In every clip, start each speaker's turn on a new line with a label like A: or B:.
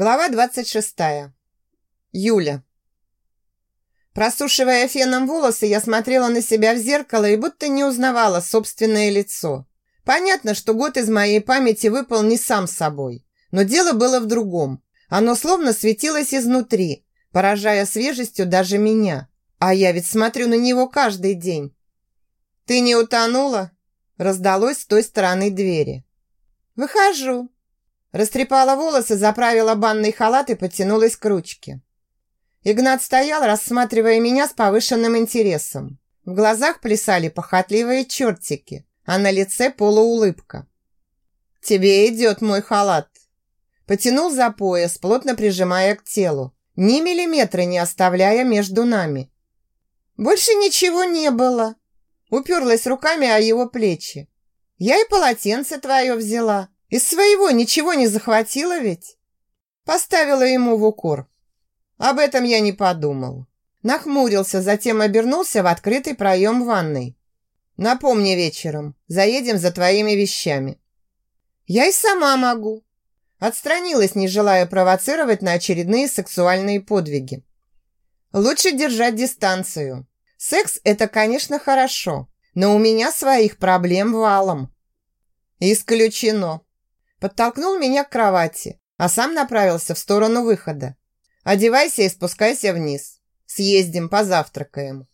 A: Глава 26. Юля. Просушивая феном волосы, я смотрела на себя в зеркало и будто не узнавала собственное лицо. Понятно, что год из моей памяти выпал не сам собой. Но дело было в другом. Оно словно светилось изнутри, поражая свежестью даже меня. А я ведь смотрю на него каждый день. «Ты не утонула?» Раздалось с той стороны двери. «Выхожу», Растрепала волосы, заправила банный халат и потянулась к ручке. Игнат стоял, рассматривая меня с повышенным интересом. В глазах плясали похотливые чертики, а на лице полуулыбка. «Тебе идет мой халат!» Потянул за пояс, плотно прижимая к телу, ни миллиметра не оставляя между нами. «Больше ничего не было!» Уперлась руками о его плечи. «Я и полотенце твое взяла!» Из своего ничего не захватила ведь? Поставила ему в укор. Об этом я не подумал. Нахмурился, затем обернулся в открытый проем ванной. Напомни вечером, заедем за твоими вещами. Я и сама могу. Отстранилась, не желая провоцировать на очередные сексуальные подвиги. Лучше держать дистанцию. Секс – это, конечно, хорошо, но у меня своих проблем валом. Исключено. Подтолкнул меня к кровати, а сам направился в сторону выхода. «Одевайся и спускайся вниз. Съездим, позавтракаем».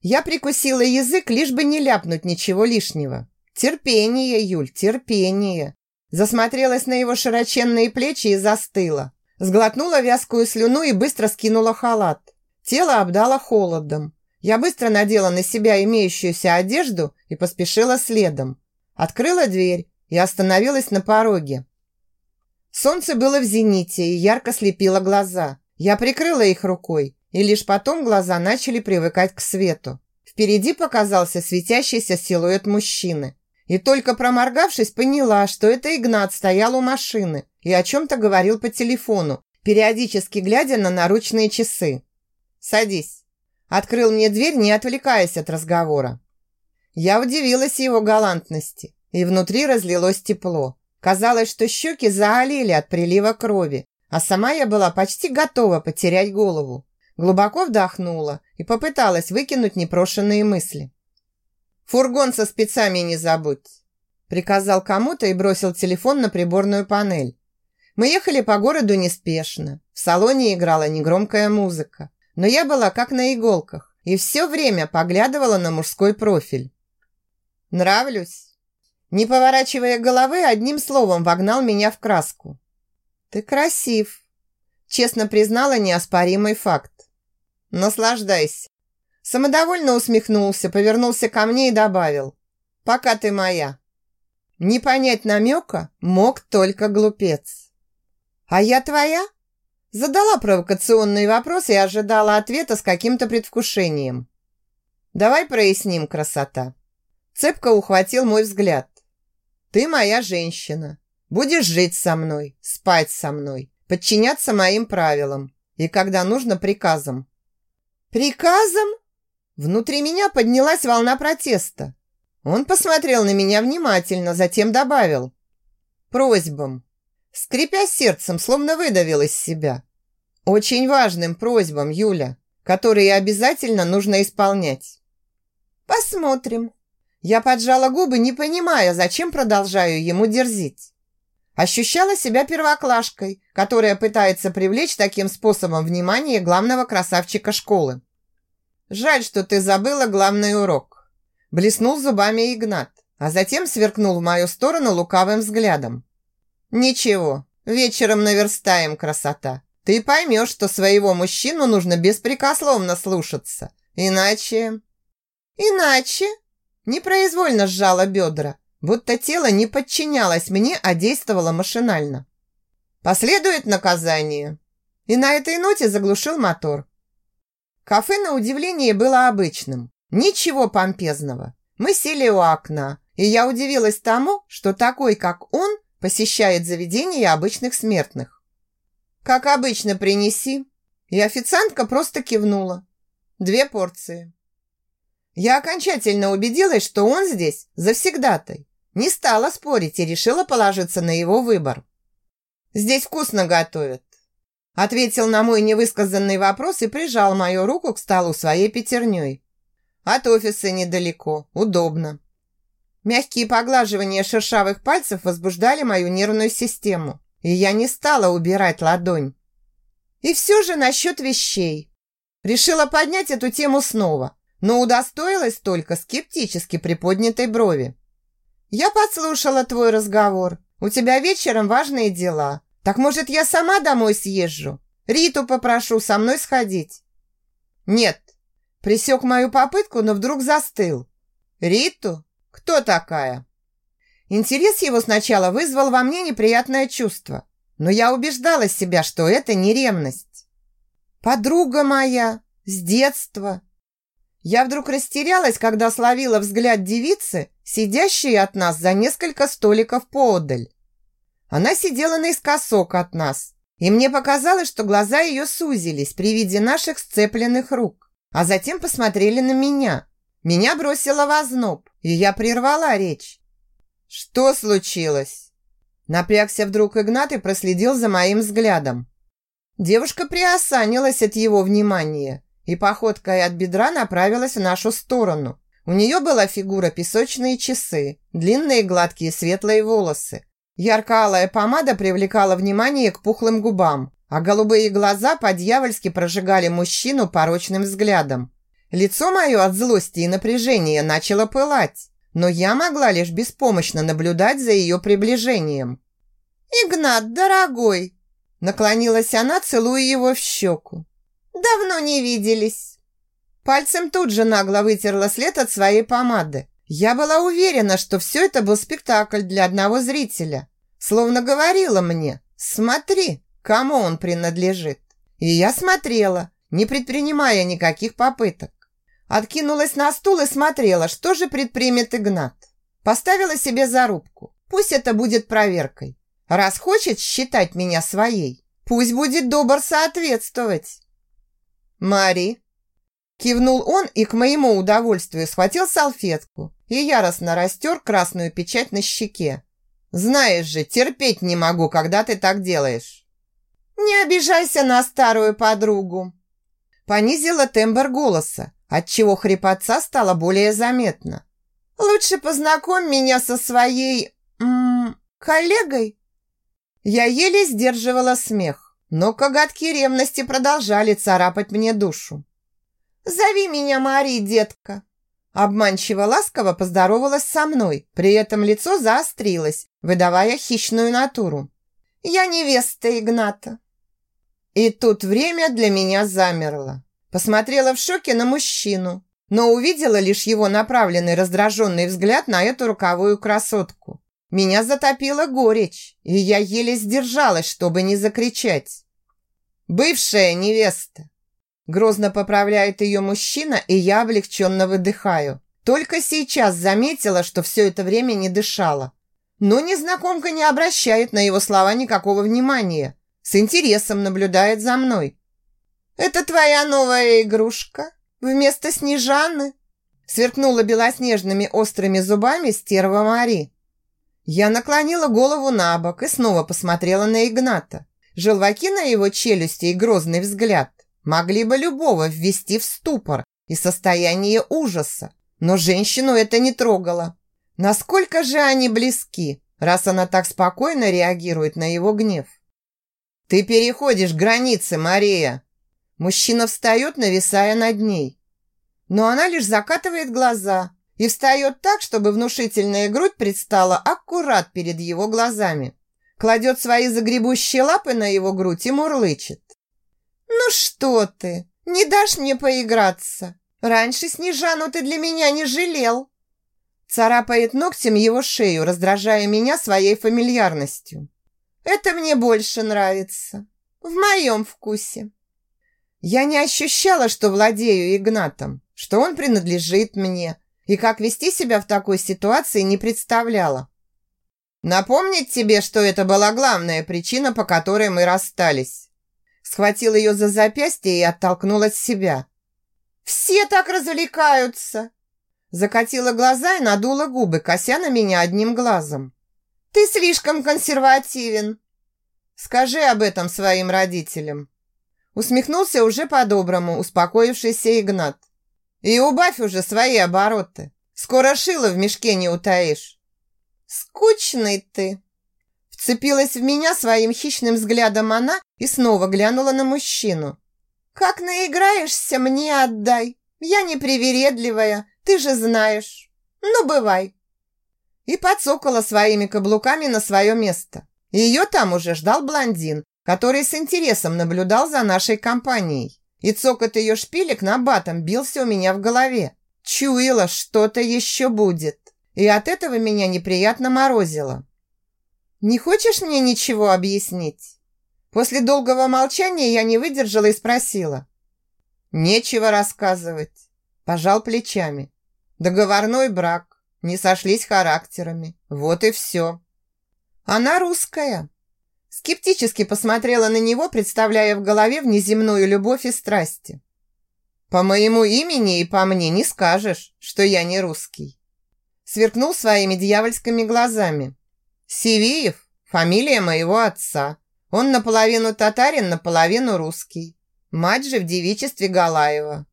A: Я прикусила язык, лишь бы не ляпнуть ничего лишнего. Терпение, Юль, терпение. Засмотрелась на его широченные плечи и застыла. Сглотнула вязкую слюну и быстро скинула халат. Тело обдало холодом. Я быстро надела на себя имеющуюся одежду и поспешила следом. Открыла дверь и остановилась на пороге. Солнце было в зените и ярко слепило глаза. Я прикрыла их рукой, и лишь потом глаза начали привыкать к свету. Впереди показался светящийся силуэт мужчины. И только проморгавшись, поняла, что это Игнат стоял у машины и о чем-то говорил по телефону, периодически глядя на наручные часы. «Садись». Открыл мне дверь, не отвлекаясь от разговора. Я удивилась его галантности и внутри разлилось тепло. Казалось, что щеки заолели от прилива крови, а сама я была почти готова потерять голову. Глубоко вдохнула и попыталась выкинуть непрошенные мысли. «Фургон со спецами не забудь!» Приказал кому-то и бросил телефон на приборную панель. Мы ехали по городу неспешно. В салоне играла негромкая музыка. Но я была как на иголках и все время поглядывала на мужской профиль. «Нравлюсь?» Не поворачивая головы, одним словом вогнал меня в краску. «Ты красив», – честно признала неоспоримый факт. «Наслаждайся». Самодовольно усмехнулся, повернулся ко мне и добавил. «Пока ты моя». Не понять намека мог только глупец. «А я твоя?» Задала провокационный вопрос и ожидала ответа с каким-то предвкушением. «Давай проясним, красота». Цепко ухватил мой взгляд. Ты моя женщина. Будешь жить со мной, спать со мной, подчиняться моим правилам и, когда нужно, приказам». «Приказом?» Внутри меня поднялась волна протеста. Он посмотрел на меня внимательно, затем добавил. «Просьбам». Скрипя сердцем, словно выдавил из себя. «Очень важным просьбам, Юля, которые обязательно нужно исполнять». «Посмотрим», я поджала губы, не понимая, зачем продолжаю ему дерзить. Ощущала себя первоклашкой, которая пытается привлечь таким способом внимание главного красавчика школы. «Жаль, что ты забыла главный урок», – блеснул зубами Игнат, а затем сверкнул в мою сторону лукавым взглядом. «Ничего, вечером наверстаем, красота. Ты поймешь, что своего мужчину нужно беспрекословно слушаться, иначе...» «Иначе?» Непроизвольно сжала бедра, будто тело не подчинялось мне, а действовало машинально. Последует наказание. И на этой ноте заглушил мотор. Кафе, на удивление, было обычным. Ничего помпезного. Мы сели у окна, и я удивилась тому, что такой, как он, посещает заведения обычных смертных. «Как обычно, принеси». И официантка просто кивнула. Две порции. Я окончательно убедилась, что он здесь завсегдатай. Не стала спорить и решила положиться на его выбор. Здесь вкусно готовят. Ответил на мой невысказанный вопрос и прижал мою руку к столу своей пятерней. От офиса недалеко, удобно. Мягкие поглаживания шершавых пальцев возбуждали мою нервную систему, и я не стала убирать ладонь. И все же насчет вещей. Решила поднять эту тему снова, но удостоилась только скептически приподнятой брови. «Я подслушала твой разговор. У тебя вечером важные дела. Так, может, я сама домой съезжу? Риту попрошу со мной сходить?» «Нет». Присек мою попытку, но вдруг застыл. «Риту? Кто такая?» Интерес его сначала вызвал во мне неприятное чувство, но я убеждала себя, что это не ревность. «Подруга моя, с детства!» Я вдруг растерялась, когда словила взгляд девицы, сидящей от нас за несколько столиков поодаль. Она сидела наискосок от нас, и мне показалось, что глаза ее сузились при виде наших сцепленных рук, а затем посмотрели на меня. Меня бросило в озноб, и я прервала речь. «Что случилось?» Напрягся вдруг Игнат и проследил за моим взглядом. Девушка приосанилась от его внимания и походкой от бедра направилась в нашу сторону. У нее была фигура песочные часы, длинные гладкие светлые волосы. Ярко-алая помада привлекала внимание к пухлым губам, а голубые глаза по-дьявольски прожигали мужчину порочным взглядом. Лицо мое от злости и напряжения начало пылать но я могла лишь беспомощно наблюдать за ее приближением. «Игнат, дорогой!» Наклонилась она, целуя его в щеку. «Давно не виделись!» Пальцем тут же нагло вытерла след от своей помады. Я была уверена, что все это был спектакль для одного зрителя. Словно говорила мне «Смотри, кому он принадлежит». И я смотрела, не предпринимая никаких попыток. Откинулась на стул и смотрела, что же предпримет Игнат. Поставила себе зарубку. Пусть это будет проверкой. Раз хочет считать меня своей, пусть будет добр соответствовать. Мари. Кивнул он и к моему удовольствию схватил салфетку и яростно растер красную печать на щеке. Знаешь же, терпеть не могу, когда ты так делаешь. Не обижайся на старую подругу. Понизила тембр голоса отчего хрипотца стало более заметно. «Лучше познакомь меня со своей... М -м, коллегой?» Я еле сдерживала смех, но коготки ревности продолжали царапать мне душу. «Зови меня Мари, детка!» Обманчиво ласково поздоровалась со мной, при этом лицо заострилось, выдавая хищную натуру. «Я невеста Игната». И тут время для меня замерло. Посмотрела в шоке на мужчину, но увидела лишь его направленный раздраженный взгляд на эту руковую красотку. Меня затопила горечь, и я еле сдержалась, чтобы не закричать. «Бывшая невеста!» Грозно поправляет ее мужчина, и я облегченно выдыхаю. Только сейчас заметила, что все это время не дышала. Но незнакомка не обращает на его слова никакого внимания. С интересом наблюдает за мной. «Это твоя новая игрушка? Вместо Снежаны?» Сверкнула белоснежными острыми зубами стерва Мари. Я наклонила голову на бок и снова посмотрела на Игната. Желваки на его челюсти и грозный взгляд могли бы любого ввести в ступор и состояние ужаса, но женщину это не трогало. Насколько же они близки, раз она так спокойно реагирует на его гнев? «Ты переходишь границы, Мария!» Мужчина встает, нависая над ней. Но она лишь закатывает глаза и встает так, чтобы внушительная грудь предстала аккурат перед его глазами. Кладет свои загребущие лапы на его грудь и мурлычет. «Ну что ты, не дашь мне поиграться? Раньше Снежану ты для меня не жалел». Царапает ногтем его шею, раздражая меня своей фамильярностью. «Это мне больше нравится. В моем вкусе». Я не ощущала, что владею Игнатом, что он принадлежит мне, и как вести себя в такой ситуации не представляла. Напомнить тебе, что это была главная причина, по которой мы расстались. Схватил ее за запястье и оттолкнул от себя. «Все так развлекаются!» Закатила глаза и надула губы, кося на меня одним глазом. «Ты слишком консервативен!» Скажи об этом своим родителям. Усмехнулся уже по-доброму успокоившийся Игнат. И убавь уже свои обороты. Скоро шило в мешке не утаишь. Скучный ты. Вцепилась в меня своим хищным взглядом она и снова глянула на мужчину. Как наиграешься, мне отдай. Я не привередливая, ты же знаешь. Ну, бывай. И подсокала своими каблуками на свое место. Ее там уже ждал блондин, который с интересом наблюдал за нашей компанией. И цокот ее шпилек на батом бился у меня в голове. Чуяла, что-то еще будет. И от этого меня неприятно морозило. «Не хочешь мне ничего объяснить?» После долгого молчания я не выдержала и спросила. «Нечего рассказывать», – пожал плечами. «Договорной брак, не сошлись характерами, вот и все». «Она русская». Скептически посмотрела на него, представляя в голове внеземную любовь и страсти. «По моему имени и по мне не скажешь, что я не русский». Сверкнул своими дьявольскими глазами. «Сивиев – фамилия моего отца. Он наполовину татарин, наполовину русский. Мать же в девичестве Галаева.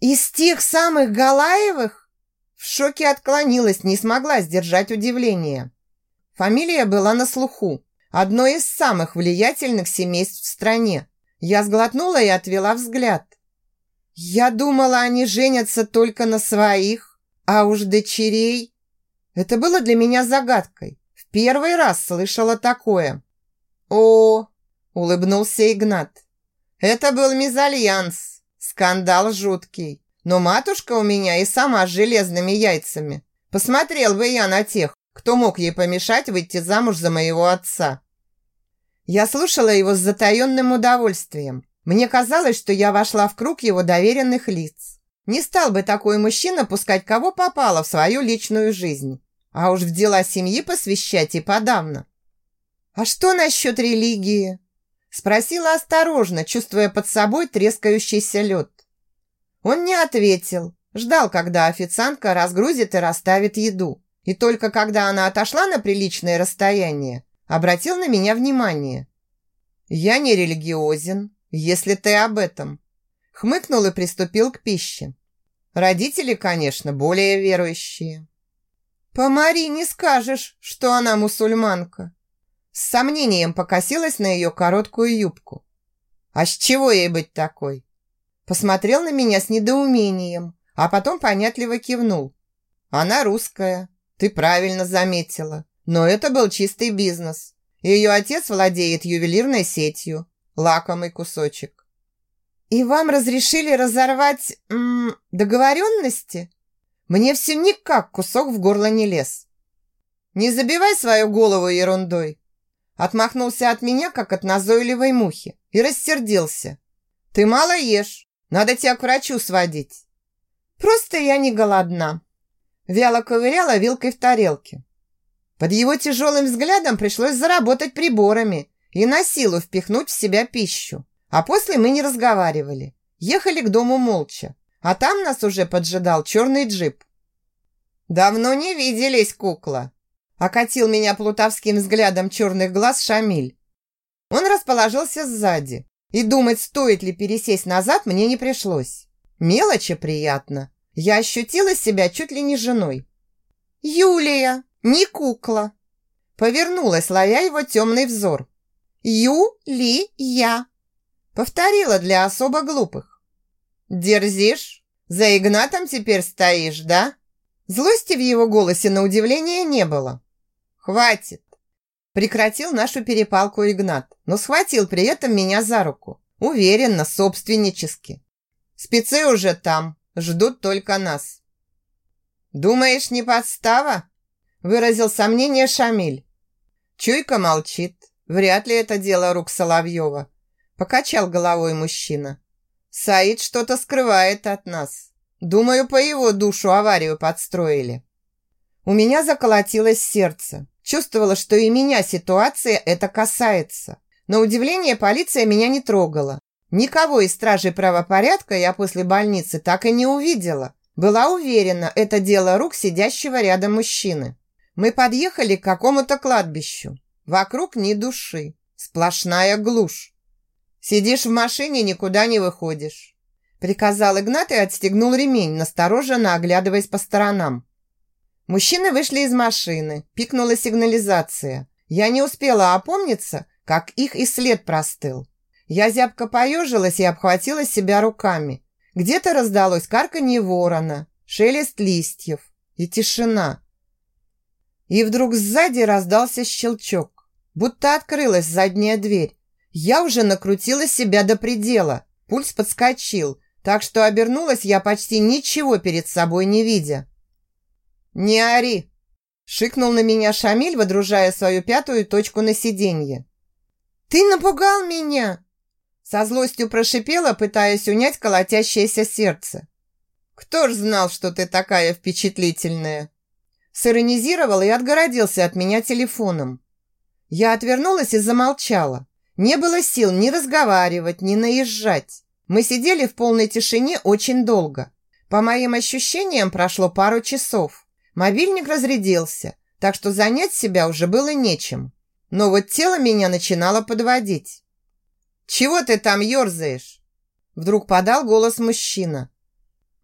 A: Из тех самых Галаевых? В шоке отклонилась, не смогла сдержать удивление. Фамилия была на слуху. Одно из самых влиятельных семейств в стране. Я сглотнула и отвела взгляд. Я думала, они женятся только на своих, а уж дочерей. Это было для меня загадкой. В первый раз слышала такое. О, улыбнулся Игнат. Это был мезальянс. Скандал жуткий. Но матушка у меня и сама с железными яйцами. Посмотрел бы я на тех, кто мог ей помешать выйти замуж за моего отца. Я слушала его с затаенным удовольствием. Мне казалось, что я вошла в круг его доверенных лиц. Не стал бы такой мужчина пускать кого попало в свою личную жизнь. А уж в дела семьи посвящать и подавно. А что насчет религии? Спросила осторожно, чувствуя под собой трескающийся лед. Он не ответил, ждал, когда официантка разгрузит и расставит еду. И только когда она отошла на приличное расстояние, обратил на меня внимание. «Я не религиозен, если ты об этом». Хмыкнул и приступил к пище. Родители, конечно, более верующие. «По Мари не скажешь, что она мусульманка», с сомнением покосилась на ее короткую юбку. «А с чего ей быть такой?» Посмотрел на меня с недоумением, а потом понятливо кивнул. «Она русская, ты правильно заметила. Но это был чистый бизнес. Ее отец владеет ювелирной сетью. Лакомый кусочек». «И вам разрешили разорвать м договоренности?» Мне все никак кусок в горло не лез. «Не забивай свою голову ерундой. Отмахнулся от меня, как от назойливой мухи, и рассердился. «Ты мало ешь, надо тебя к врачу сводить». «Просто я не голодна». Вяло ковыряла вилкой в тарелке. Под его тяжелым взглядом пришлось заработать приборами и на силу впихнуть в себя пищу. А после мы не разговаривали. Ехали к дому молча. А там нас уже поджидал черный джип. «Давно не виделись, кукла», Окатил меня плутовским взглядом черных глаз Шамиль. Он расположился сзади. И думать, стоит ли пересесть назад, мне не пришлось. Мелочи приятно. Я ощутила себя чуть ли не женой. «Юлия, не кукла!» Повернулась, ловя его темный взор. «Ю-ли-я!» Повторила для особо глупых. «Дерзишь? За Игнатом теперь стоишь, да?» Злости в его голосе на удивление не было. «Хватит!» Прекратил нашу перепалку Игнат, но схватил при этом меня за руку. Уверенно, собственнически. Спецы уже там, ждут только нас. «Думаешь, не подстава?» Выразил сомнение Шамиль. Чуйка молчит. Вряд ли это дело рук Соловьева. Покачал головой мужчина. Саид что-то скрывает от нас. Думаю, по его душу аварию подстроили. У меня заколотилось сердце. Чувствовала, что и меня ситуация это касается. На удивление полиция меня не трогала. Никого из стражей правопорядка я после больницы так и не увидела. Была уверена, это дело рук сидящего рядом мужчины. Мы подъехали к какому-то кладбищу. Вокруг ни души. сплошная глушь. Сидишь в машине, никуда не выходишь. Приказал Игнат и отстегнул ремень, настороженно оглядываясь по сторонам. Мужчины вышли из машины, пикнула сигнализация. Я не успела опомниться, как их и след простыл. Я зябко поежилась и обхватила себя руками. Где-то раздалось карканье ворона, шелест листьев и тишина. И вдруг сзади раздался щелчок, будто открылась задняя дверь. Я уже накрутила себя до предела, пульс подскочил, так что обернулась я почти ничего перед собой не видя. «Не ори!» – шикнул на меня Шамиль, водружая свою пятую точку на сиденье. «Ты напугал меня!» Со злостью прошипела, пытаясь унять колотящееся сердце. «Кто ж знал, что ты такая впечатлительная?» Сиронизировал и отгородился от меня телефоном. Я отвернулась и замолчала. Не было сил ни разговаривать, ни наезжать. Мы сидели в полной тишине очень долго. По моим ощущениям, прошло пару часов. Мобильник разрядился, так что занять себя уже было нечем. Но вот тело меня начинало подводить. «Чего ты там ерзаешь?» Вдруг подал голос мужчина.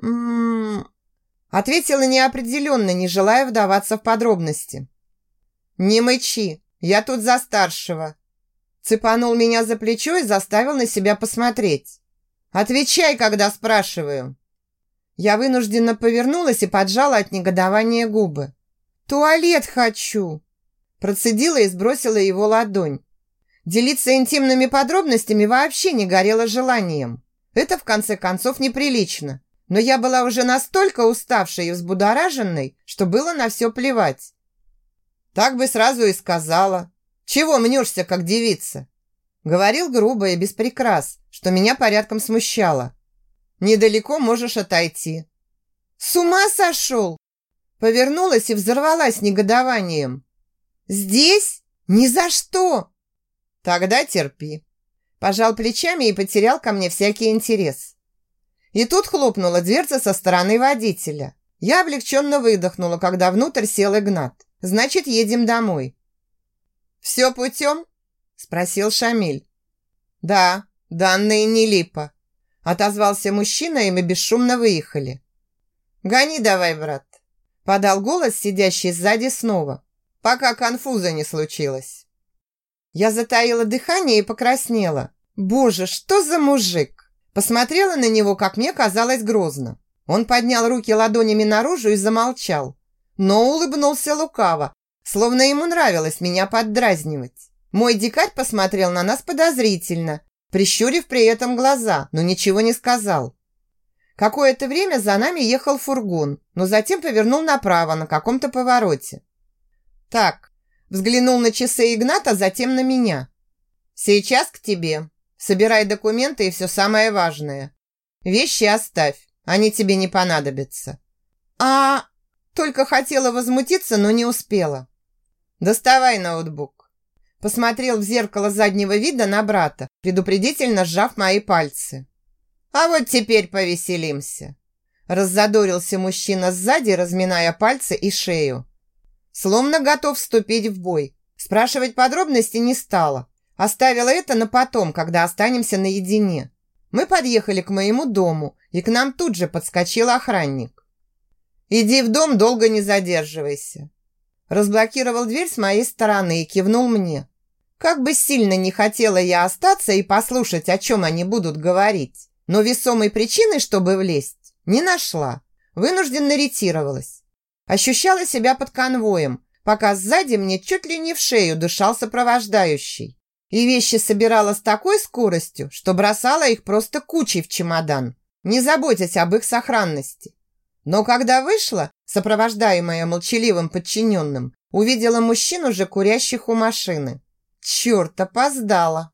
A: «М-м-м...» Ответила неопределенно, не желая вдаваться в подробности. «Не мычи, я тут за старшего». Цепанул меня за плечо и заставил на себя посмотреть. «Отвечай, когда спрашиваю». Я вынужденно повернулась и поджала от негодования губы. «Туалет хочу!» Процедила и сбросила его ладонь. Делиться интимными подробностями вообще не горело желанием. Это, в конце концов, неприлично. Но я была уже настолько уставшей и взбудораженной, что было на все плевать. Так бы сразу и сказала. Чего мнешься, как девица? Говорил грубо и без прикрас, что меня порядком смущало. Недалеко можешь отойти. С ума сошел? Повернулась и взорвалась негодованием. Здесь? Ни за что! Тогда терпи. Пожал плечами и потерял ко мне всякий интерес. И тут хлопнула дверца со стороны водителя. Я облегченно выдохнула, когда внутрь сел Игнат. Значит, едем домой. «Все путем?» – спросил Шамиль. «Да, данные не липа», – отозвался мужчина, и мы бесшумно выехали. «Гони давай, брат», – подал голос, сидящий сзади снова, пока конфуза не случилось. Я затаила дыхание и покраснела. «Боже, что за мужик!» Посмотрела на него, как мне казалось, грозно. Он поднял руки ладонями наружу и замолчал, но улыбнулся лукаво, словно ему нравилось меня поддразнивать. Мой дикарь посмотрел на нас подозрительно, прищурив при этом глаза, но ничего не сказал. Какое-то время за нами ехал фургон, но затем повернул направо на каком-то повороте. Так, взглянул на часы Игната, затем на меня. Сейчас к тебе. Собирай документы и все самое важное. Вещи оставь, они тебе не понадобятся. А только хотела возмутиться, но не успела. «Доставай ноутбук». Посмотрел в зеркало заднего вида на брата, предупредительно сжав мои пальцы. «А вот теперь повеселимся». Раззадорился мужчина сзади, разминая пальцы и шею. Словно готов вступить в бой. Спрашивать подробности не стала. Оставила это на потом, когда останемся наедине. Мы подъехали к моему дому, и к нам тут же подскочил охранник. «Иди в дом, долго не задерживайся. Разблокировал дверь с моей стороны и кивнул мне. Как бы сильно не хотела я остаться и послушать, о чем они будут говорить, но весомой причины, чтобы влезть, не нашла. Вынужденно ретировалась. Ощущала себя под конвоем, пока сзади мне чуть ли не в шею дышал сопровождающий. И вещи собирала с такой скоростью, что бросала их просто кучей в чемодан, не заботясь об их сохранности. Но когда вышла, сопровождаемая молчаливым подчиненным, увидела мужчин уже курящих у машины. Черт, опоздала.